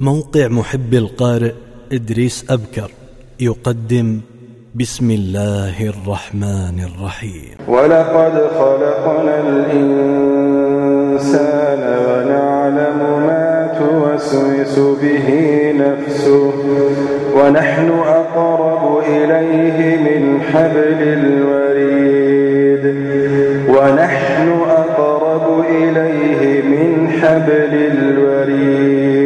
موقع محب القارئ إدريس أبكر يقدم بسم الله الرحمن الرحيم. ولقد خلقنا الإنسان ونعلم ما توسوس به نفسه ونحن أقرب إليه من حبل الوريد ونحن أقرب إليه من حبل الوريد.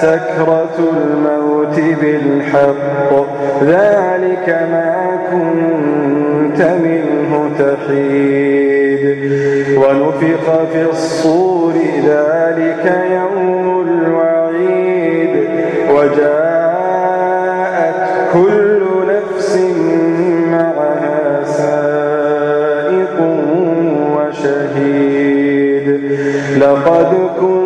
سكرة الموت بالحق. ذلك ما كنت منه تحيد. ونفخ في الصور ذلك يوم الوعيد. وجاءت كل نفس معها سائق وشهيد. لقد كنت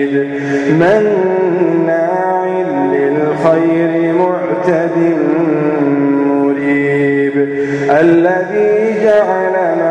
مناع للخير معتد مريب الذي جعل مع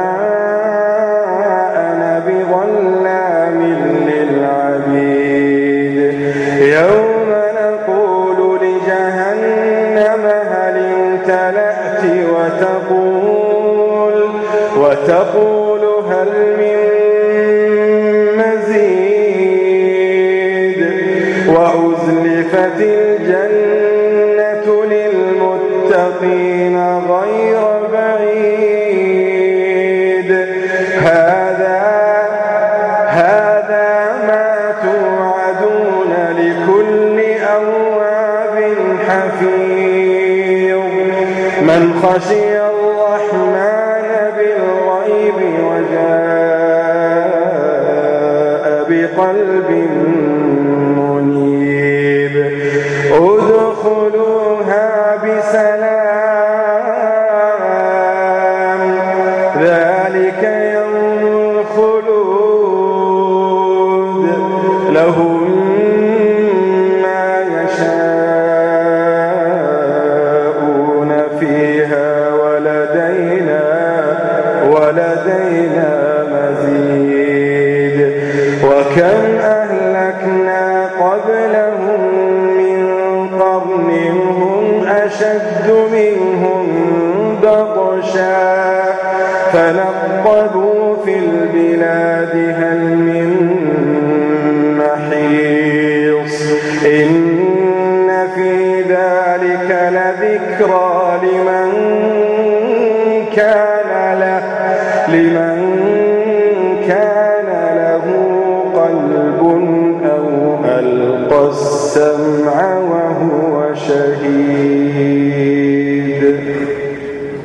وتقول وتقول هل من مزيد؟ وأزلفت الجنة للمتقين غير بعيد. هذا هذا ما توعدون لكل أواب حفيظ. من خشي الرحمن بالغيب وجاء بقلب ولدينا مزيد. وكم أهلكنا قبلهم من قرن هم أشد منهم بطشا. فنقبوا في البلاد هل من محيص. إن في ذلك لذكرى لمن أو ألقى السمع وهو شهيد.